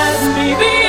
just be.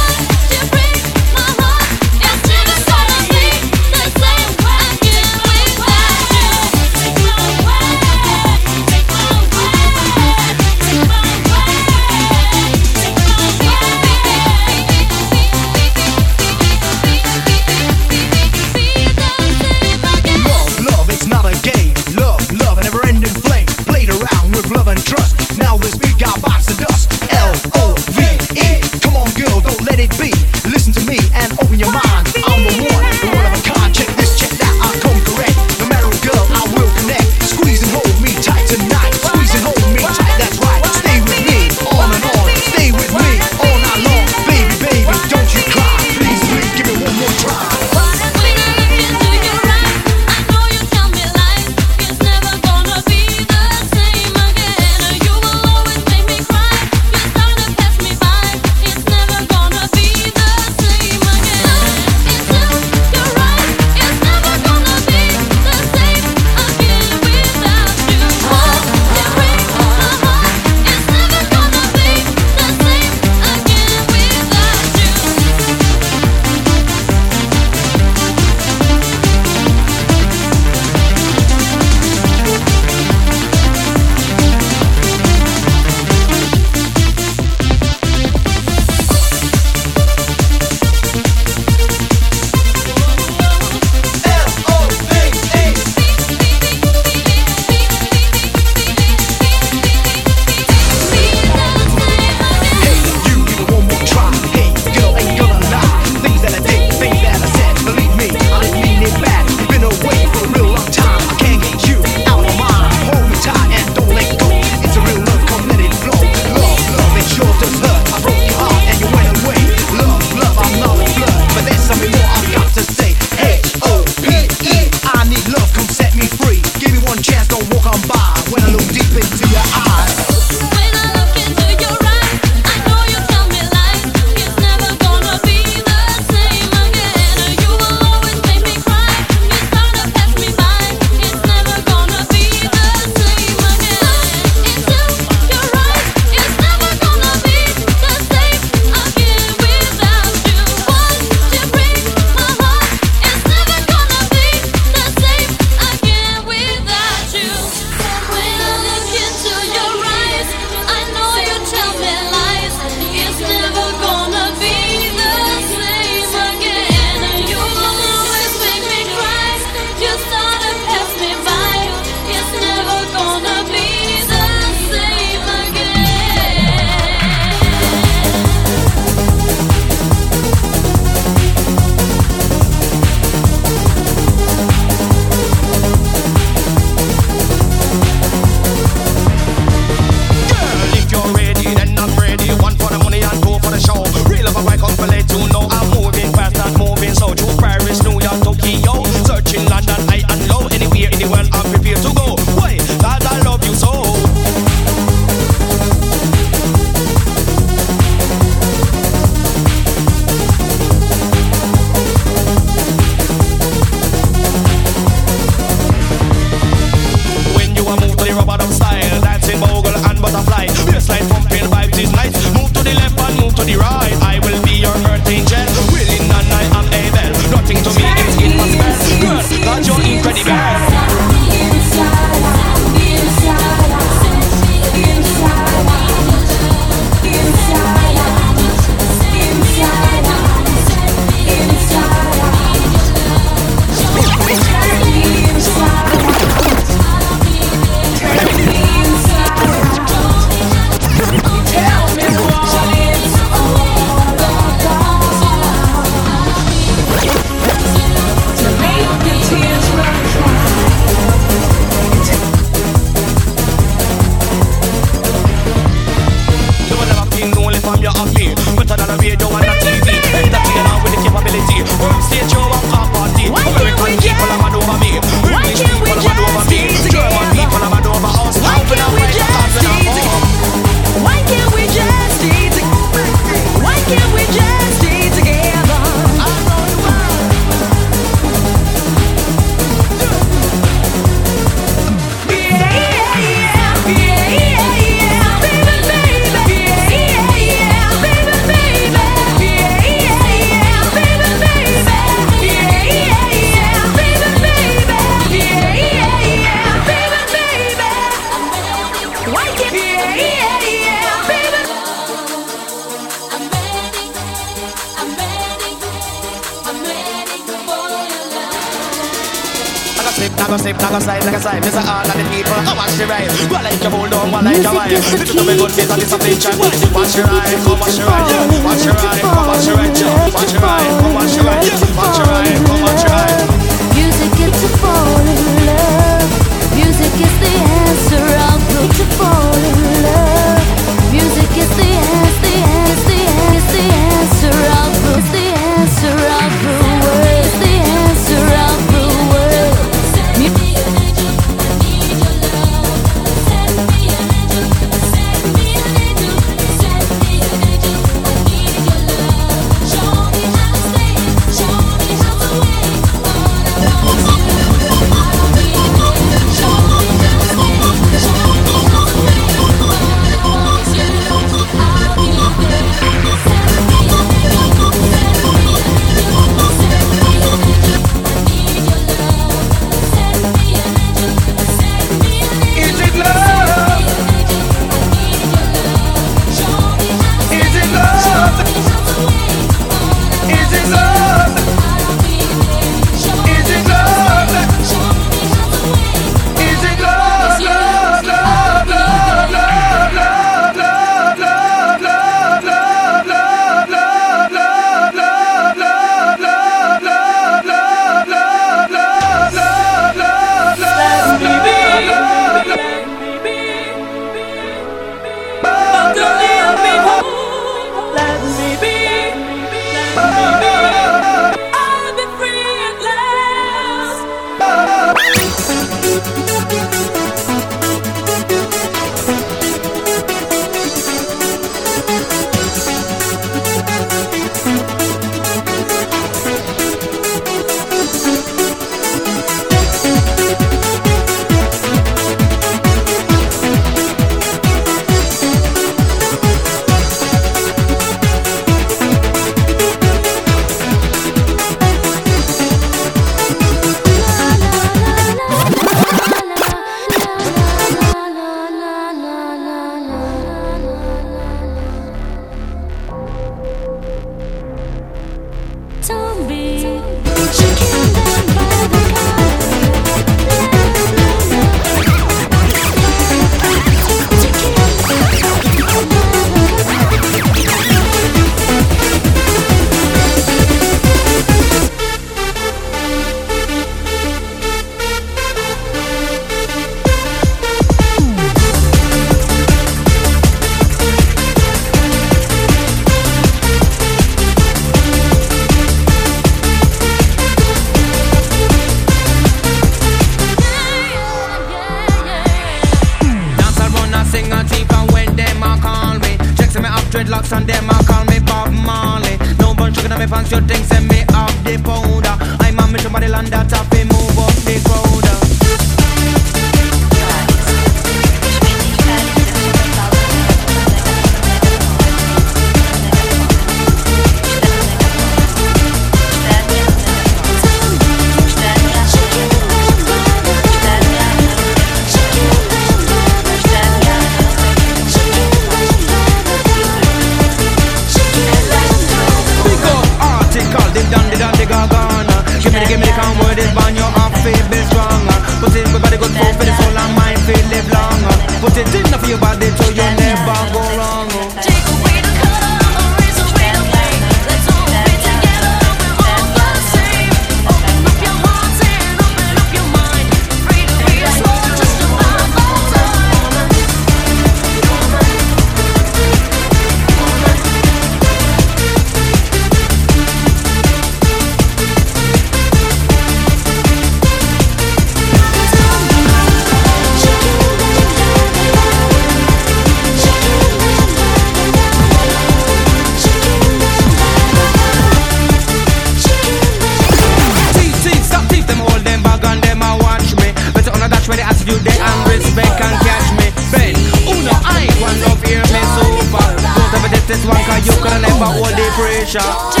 shot.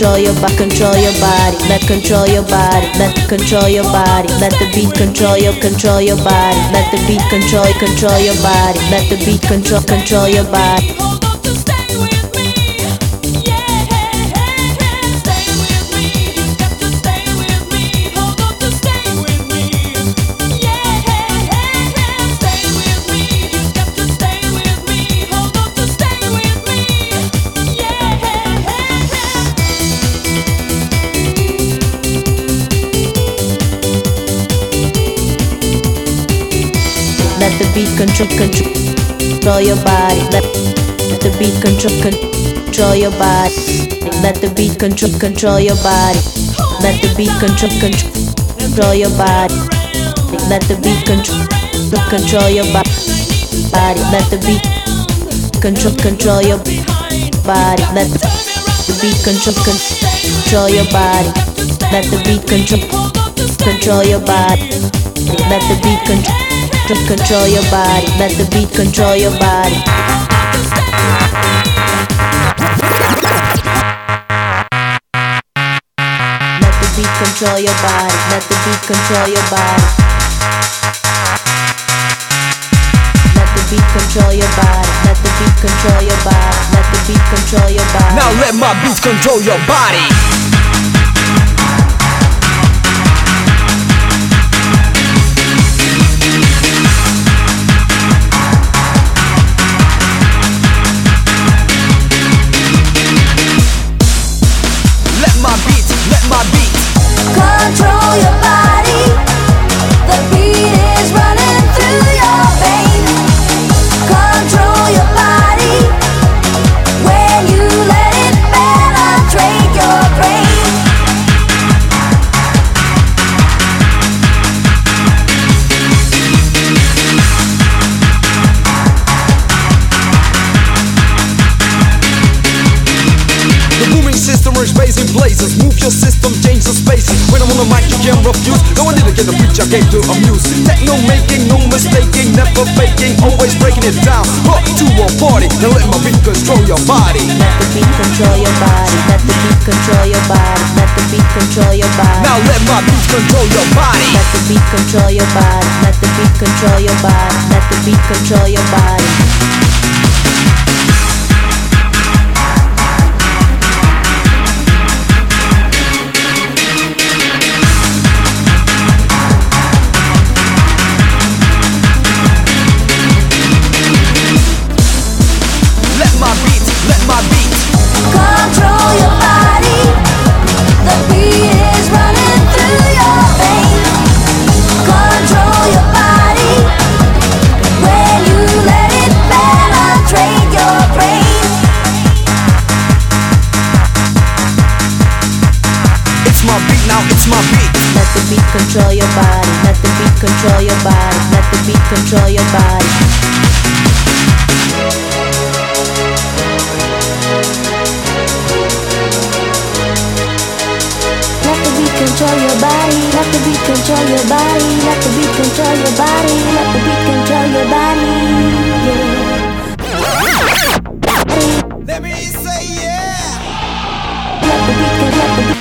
Control, your body, control your body, let control your body, let control your body, let the beat control your, control your body, let the beat control, control your body, let the beat control, control your body. control, control, control your body. Let, let the beat control, control your body. Let the beat control, control your body. Let the beat control, control your body. Let the beat control, control your body. Let the beat control, control your body. Let the beat control, control your body. Let the beat control, control your body. Let the beat control control your body. Let the beat control your body. Let the beat control your body. Let the beat control your body. Let the beat control your body. Let the beat control your body. Let the beat control your body. Now let my beat control your body. control your body. Let the beat control your body. Let the beat control your body. Let the beat control your body. control your body. Let the beat control your body. Let the beat control your body. control your body, let the beat control your body, let the beat control your body, let the beat control your body. Yeah. Let me say yeah. Let the beat, let the beat.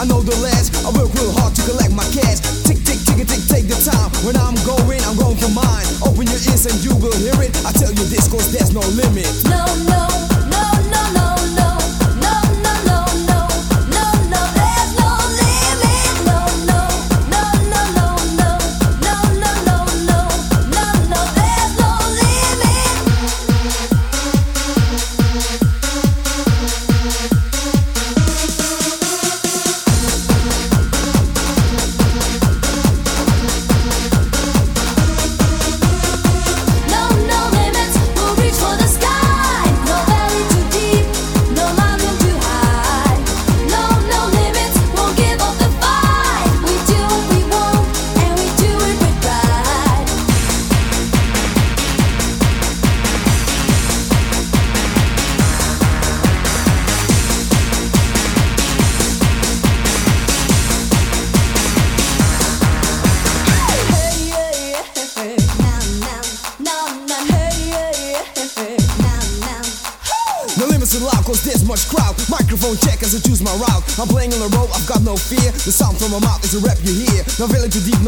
I know the last. I work real hard to collect my cash. Tick, tick, tick, tick, take the time. When I'm going, I'm going for mine. Open your ears and you will hear it. I tell you this, cause there's no limit. No, no.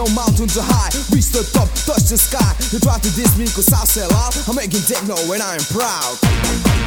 no mountains are high. Reach the top, touch the sky. You try to diss me cause I sell out. I'm making techno and I am proud.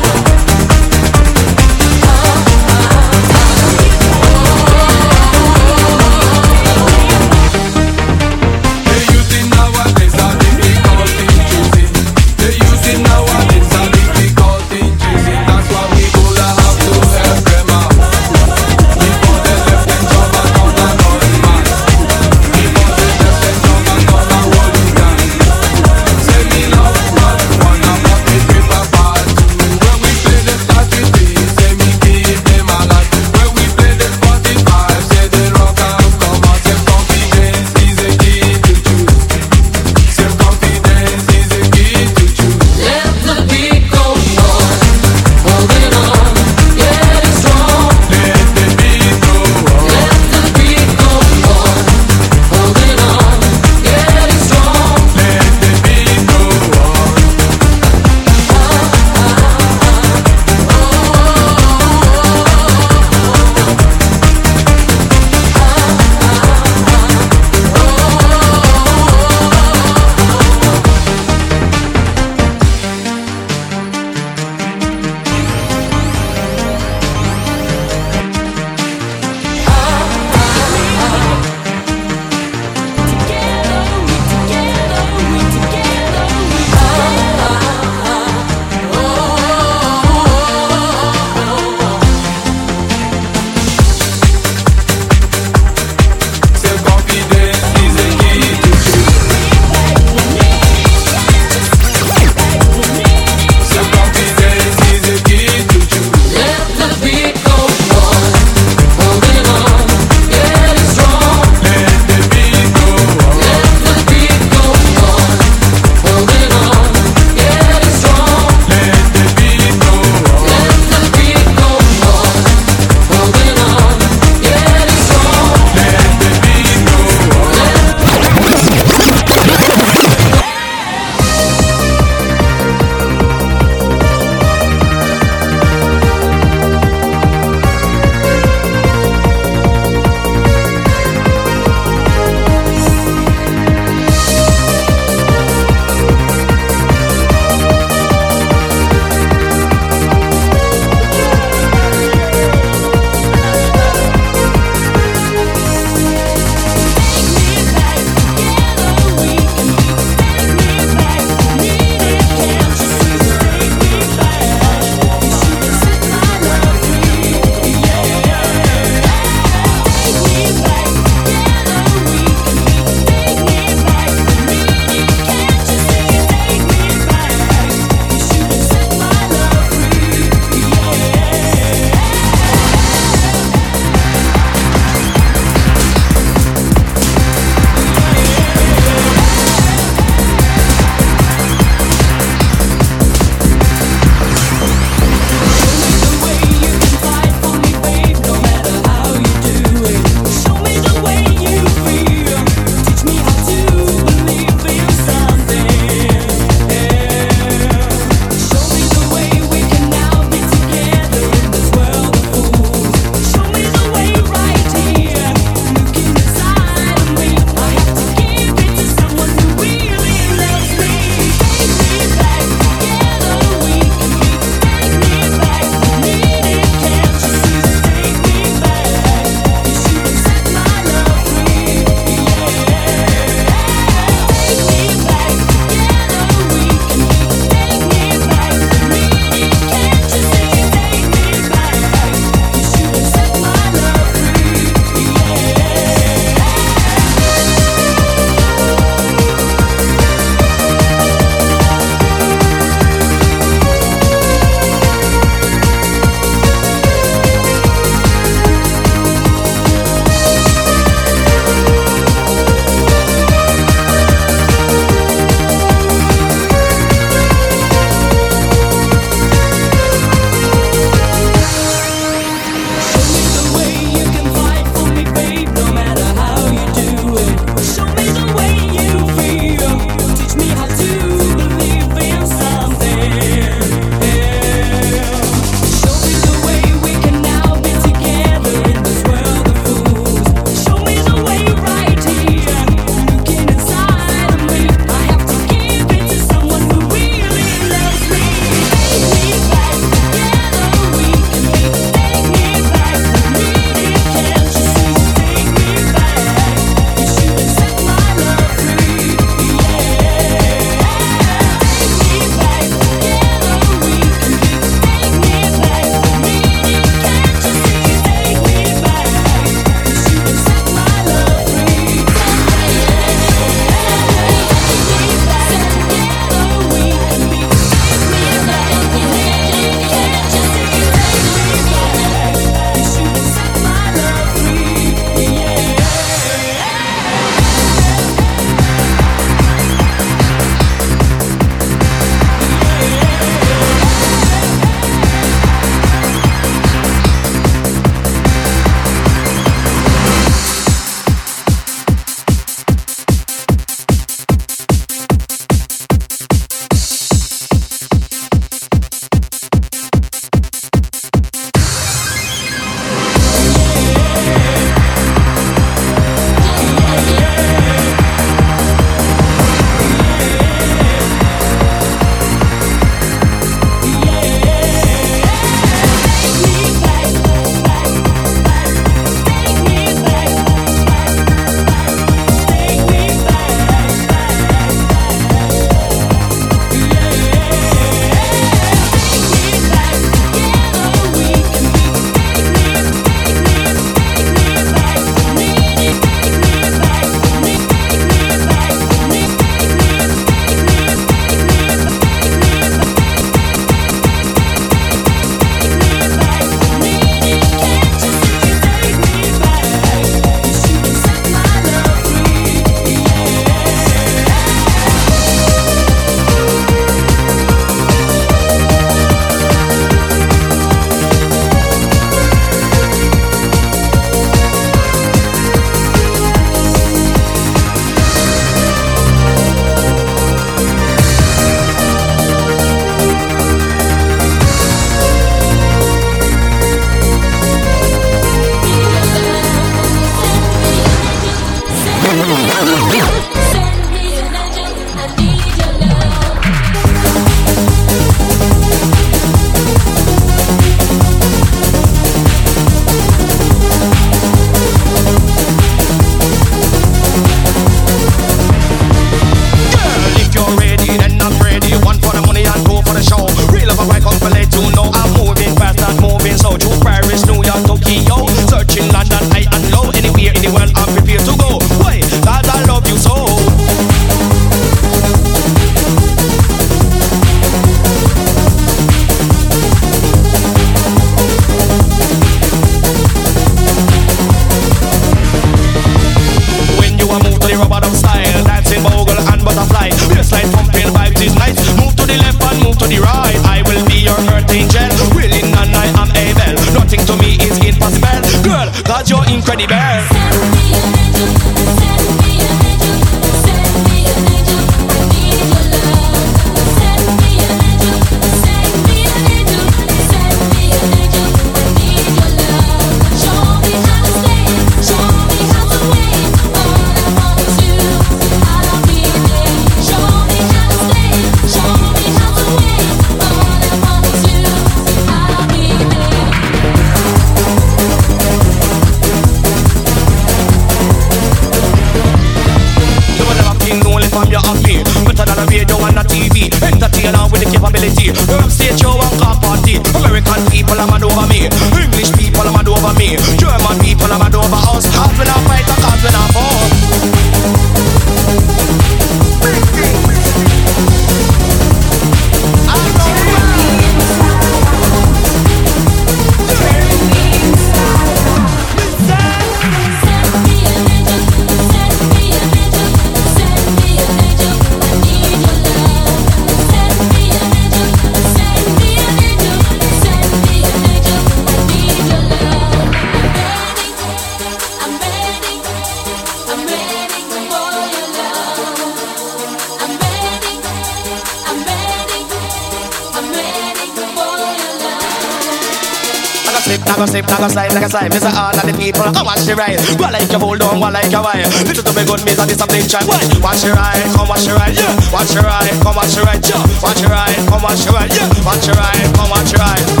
it right. Well, like you hold on, well, like you why. Little to be good me, I did something try. Why? Watch your right, come watch your right, yeah. Watch your right, come watch your right, yeah. Watch your right, come watch your right, yeah. Watch your right, come watch your right.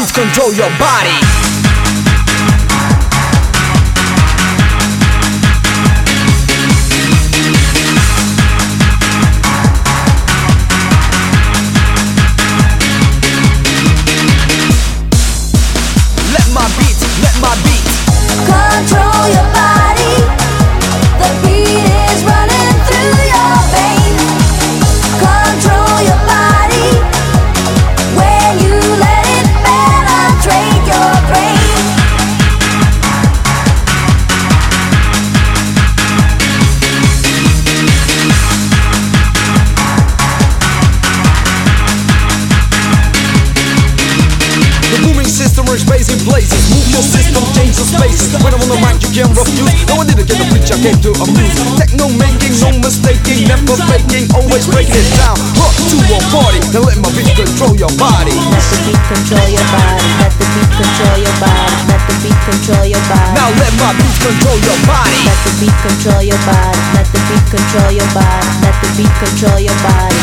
Please control your body. control your body. Let the beat control your body. Let the beat control your body. Let the beat control your body.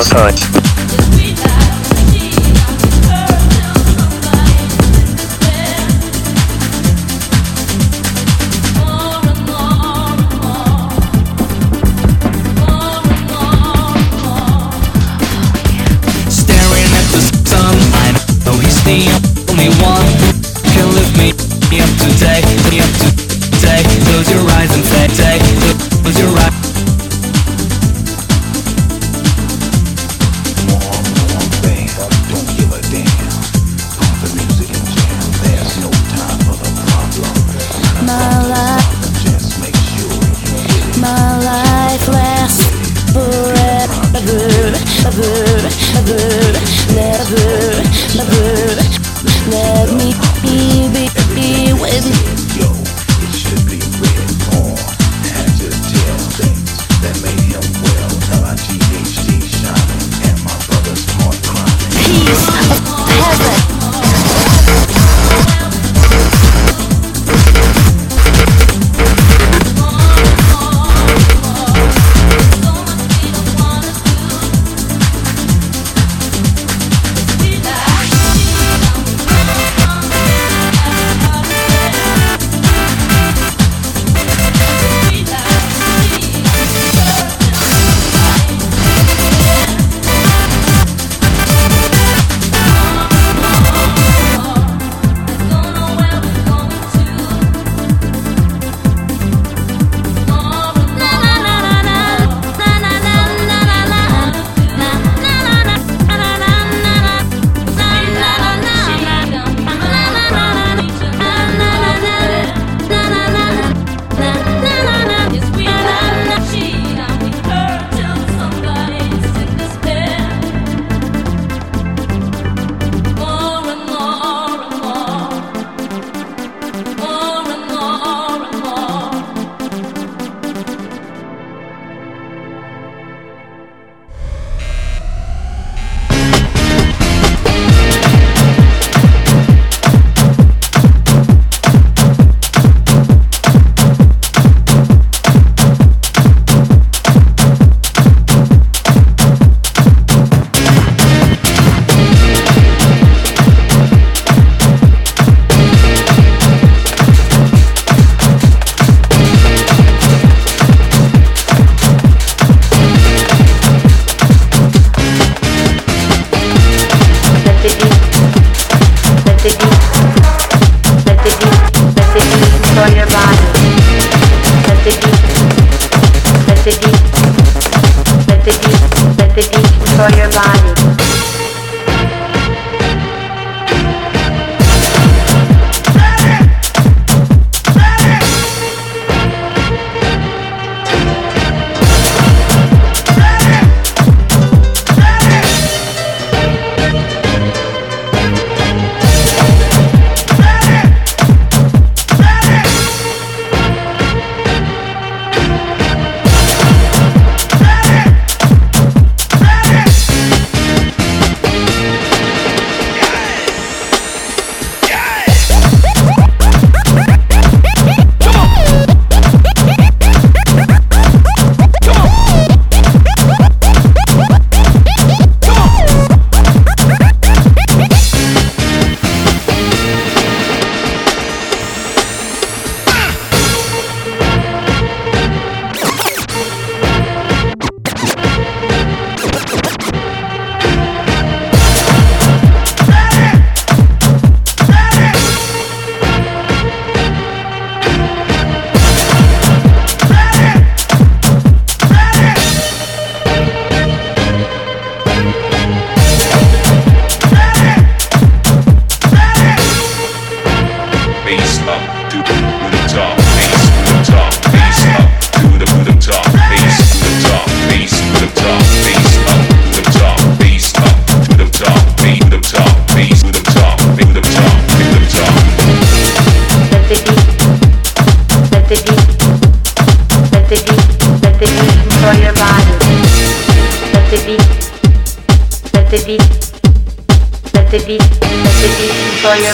And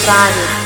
body.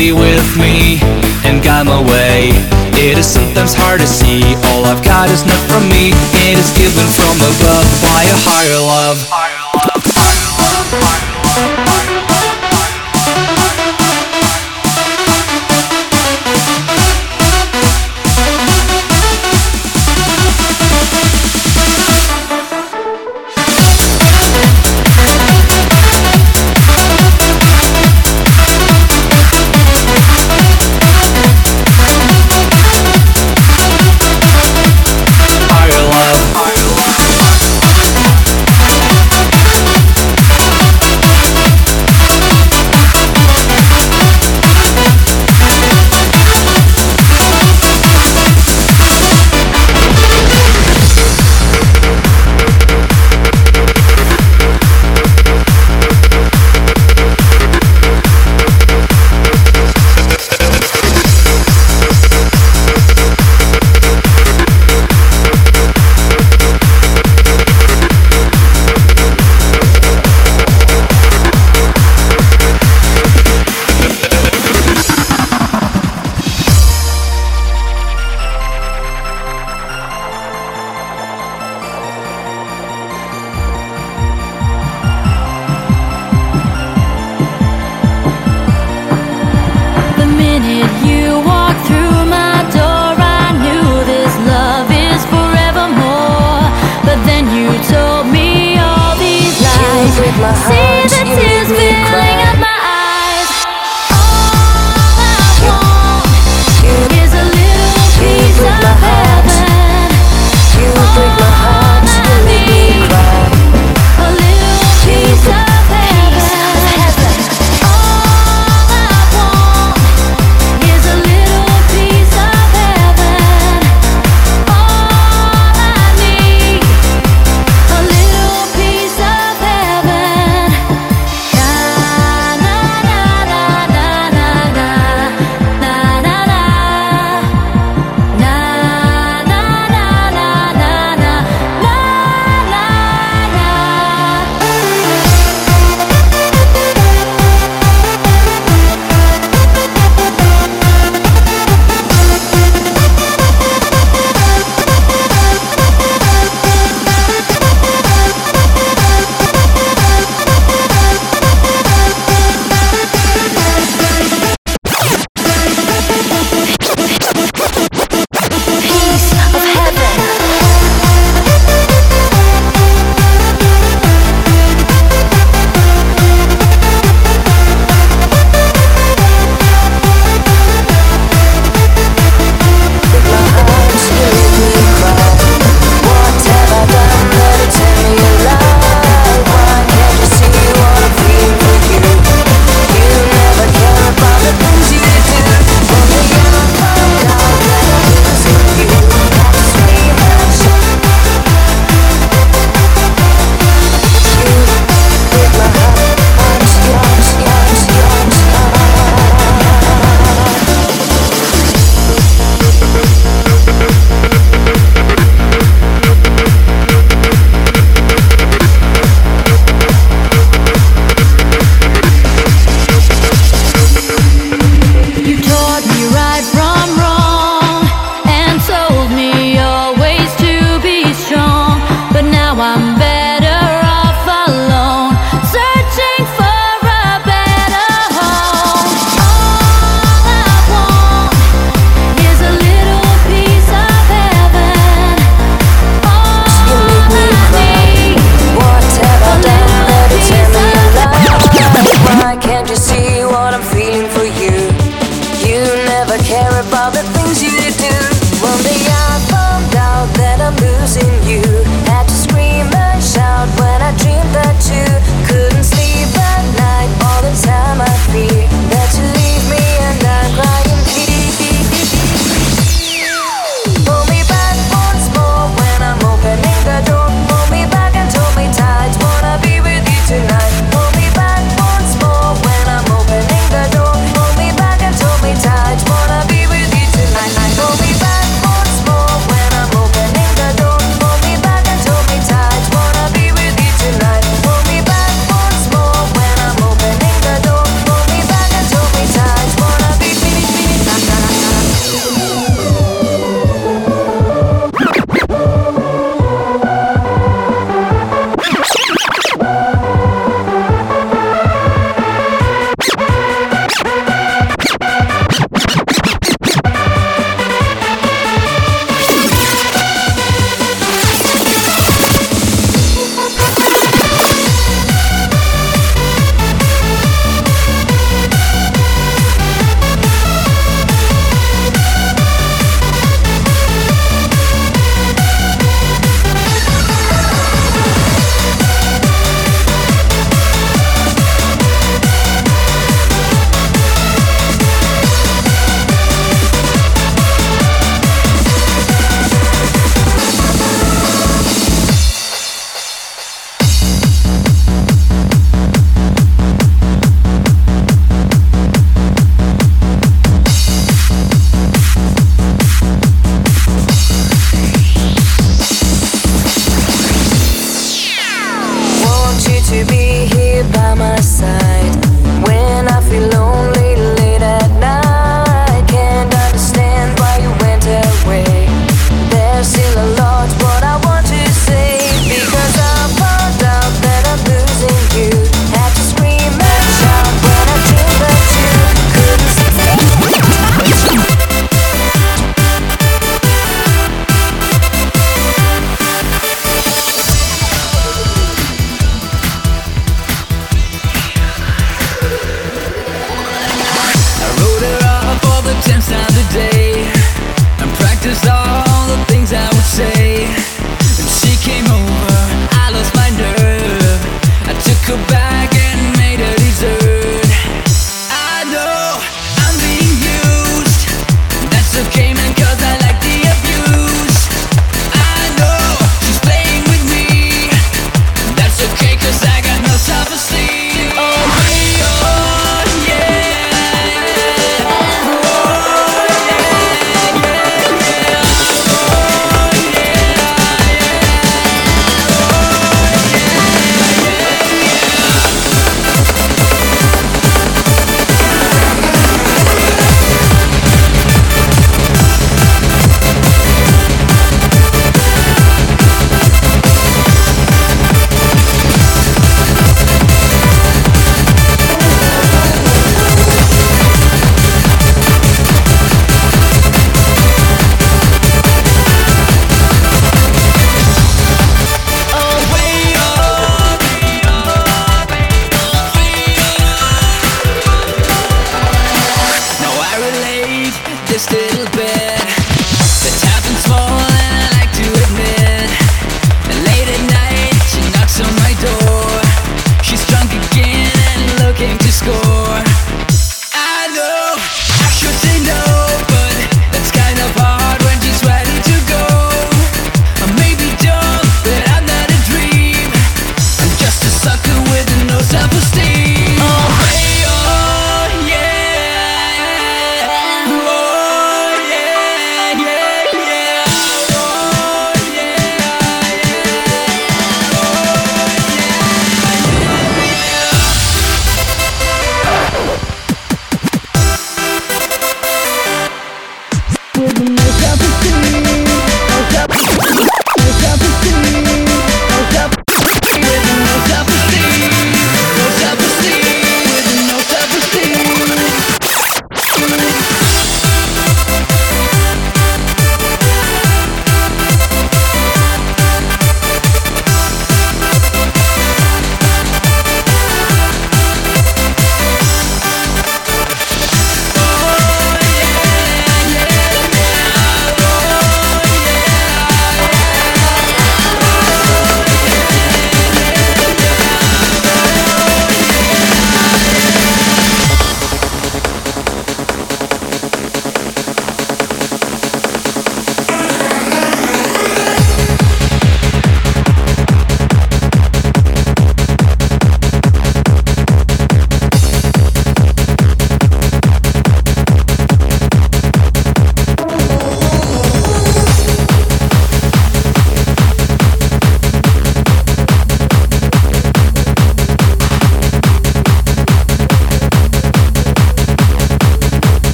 be with me and got my way. It is sometimes hard to see, all I've got is not from me. It is given from above by a higher love.